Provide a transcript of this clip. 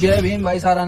जय भीम भाई सारा